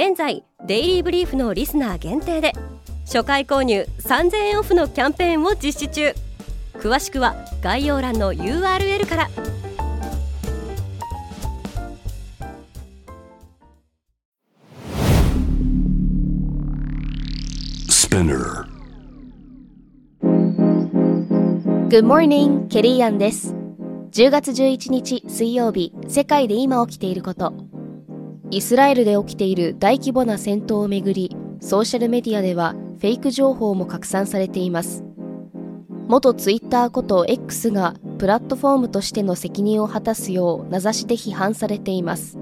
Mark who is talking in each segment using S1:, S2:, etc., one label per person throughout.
S1: 現在デイリーブリーフのリスナー限定で初回購入3000円オフのキャンペーンを実施中。詳しくは概要欄の URL から。
S2: Good morning, ケリーアンです。10月11日水曜日世界で今起きていることイスラエルで起きている大規模な戦闘をめぐりソーシャルメディアではフェイク情報も拡散されています。元ツイッターこと X がプラットフォームとしての責任を果たすよう名指しで批判されています。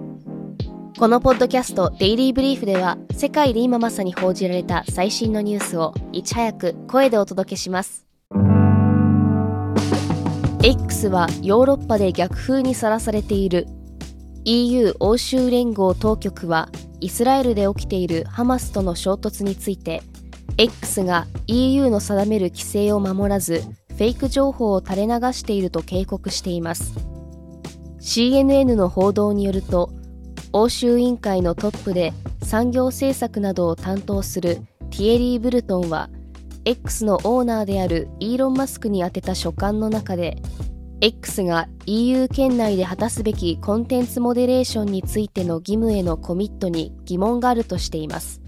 S2: このポッドキャストデイリーブリーフでは世界で今まさに報じられた最新のニュースをいち早く声でお届けします。X はヨーロッパで逆風にさらされている EU 欧州連合当局はイスラエルで起きているハマスとの衝突について X が EU の定める規制を守らずフェイク情報を垂れ流していると警告しています。CNN の報道によると欧州委員会のトップで産業政策などを担当するティエリー・ブルトンは X のオーナーであるイーロン・マスクに宛てた書簡の中で X が EU 圏内で果たすべきコンテンツモデレーションについての義務へのコミットに疑問があるとしています。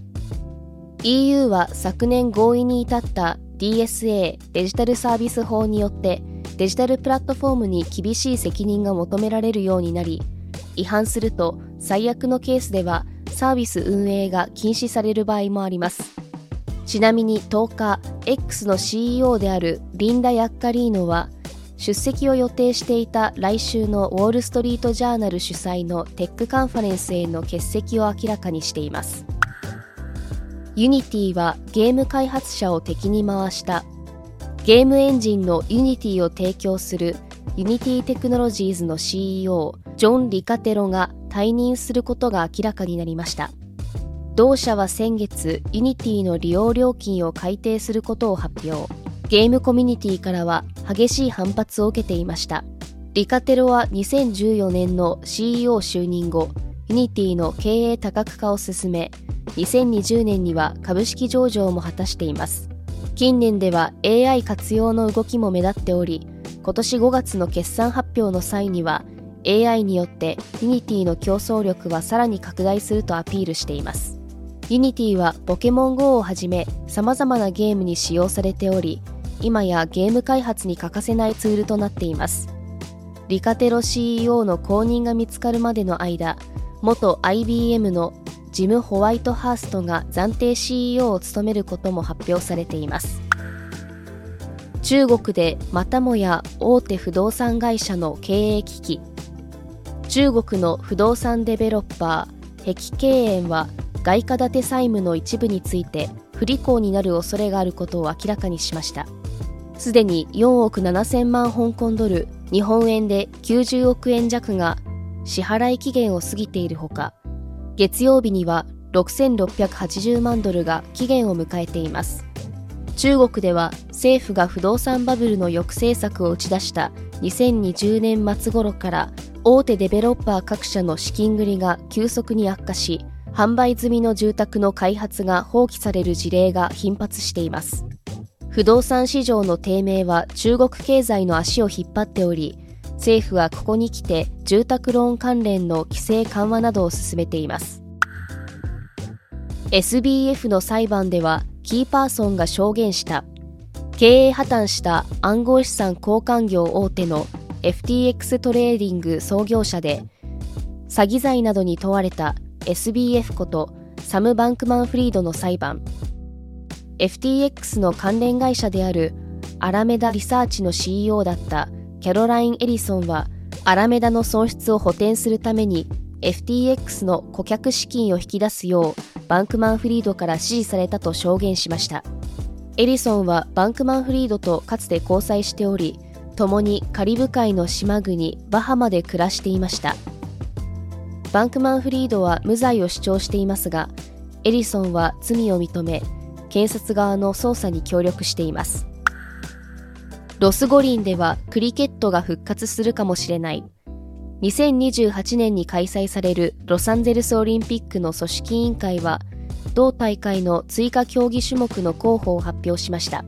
S2: EU は昨年合意に至った DSA デジタルサービス法によってデジタルプラットフォームに厳しい責任が求められるようになり違反すると最悪のケースではサービス運営が禁止される場合もあります。ちなみに10日 X の CEO であるリンダ・ヤッカリーノは出席を予定していた来週のウォール・ストリート・ジャーナル主催のテックカンファレンスへの欠席を明らかにしています。ユニティはゲーム開発者を敵に回した。ゲームエンジンのユニティを提供するユニティテクノロジーズの CEO ジョン・リカテロが退任することが明らかになりました。同社は先月ユニティの利用料金を改定することを発表。ゲームコミュニティからは激しい反発を受けていました。リカテロは2014年の CEO 就任後ユニティの経営多角化を進め2020年には株式上場も果たしています。近年では AI 活用の動きも目立っており今年5月の決算発表の際には AI によってユニティの競争力はさらに拡大するとアピールしています。ユニティはポケモン GO をはじめ様々なゲームに使用されており今やゲーム開発に欠かせないツールとなっています。リカテロ CEO の後任が見つかるまでの間元 IBM のジム・ホワイトハーストが暫定 CEO を務めることも発表されています。中国でまたもや大手不動産会社の経営危機。中国の不動産デベロッパー碧桂園は外貨建て債務の一部について不履行になる恐れがあることを明らかにしました。すでに4億7000万香港ドル日本円で90億円弱が支払い期限を過ぎているほか月曜日には6680万ドルが期限を迎えています。中国では政府が不動産バブルの抑制策を打ち出した2020年末頃から大手デベロッパー各社の資金繰りが急速に悪化し販売済みの住宅の開発が放棄される事例が頻発しています。不動産市場の低迷は中国経済の足を引っ張っており政府はここに来て住宅ローン関連の規制緩和などを進めています。SBF の裁判ではキーパーソンが証言した。経営破綻した暗号資産交換業大手の FTX トレーディング創業者で詐欺罪などに問われた SBF ことサム・バンクマンフリードの裁判。FTX の関連会社であるアラメダリサーチの CEO だったキャロライン・エリソンはアラメダの損失を補填するために FTX の顧客資金を引き出すようバンクマンフリードから指示されたと証言しました。エリソンはバンクマンフリードとかつて交際しており共にカリブ海の島国バハマで暮らしていました。バンクマンフリードは無罪を主張していますがエリソンは罪を認め検察側の捜査に協力しています。ロス五輪ではクリケットが復活するかもしれない。2028年に開催されるロサンゼルスオリンピックの組織委員会は同大会の追加競技種目の候補を発表しました。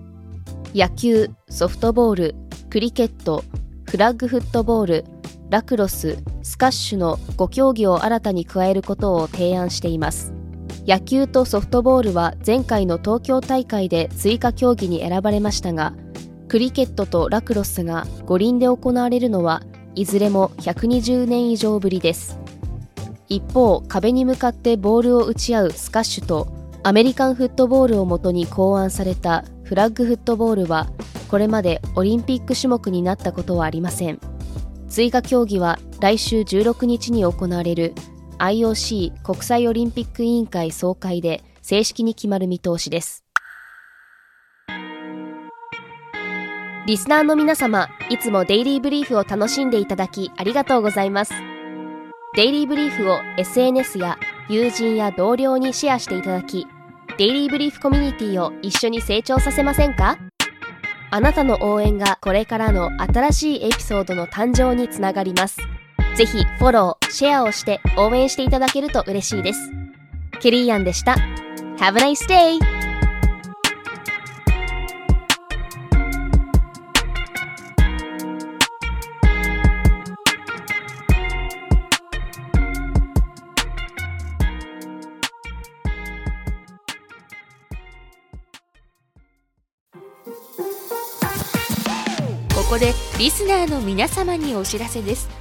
S2: 野球ソフトボールクリケットフラッグフットボールラクロススカッシュの5競技を新たに加えることを提案しています。野球とソフトボールは前回の東京大会で追加競技に選ばれましたがクリケットとラクロスが五輪で行われるのはいずれも120年以上ぶりです。一方壁に向かってボールを打ち合うスカッシュとアメリカンフットボールをもとに考案されたフラッグフットボールはこれまでオリンピック種目になったことはありません。追加競技は来週16日に行われる IOC 国際オリンピック委員会総会で正式に決まる見通しですリスナーの皆様、いつもデイリーブリーフを楽しんでいただきありがとうございます。デイリーブリーフを SNS や友人や同僚にシェアしていただき、デイリーブリーフコミュニティを一緒に成長させませんか？あなたの応援がこれからの新しいエピソードの誕生につながります。ぜひフォロー、シェアをして応援していただけると嬉しいです。ケリーアンでした。Have a nice day!
S3: ここでリスナーの皆様にお知らせです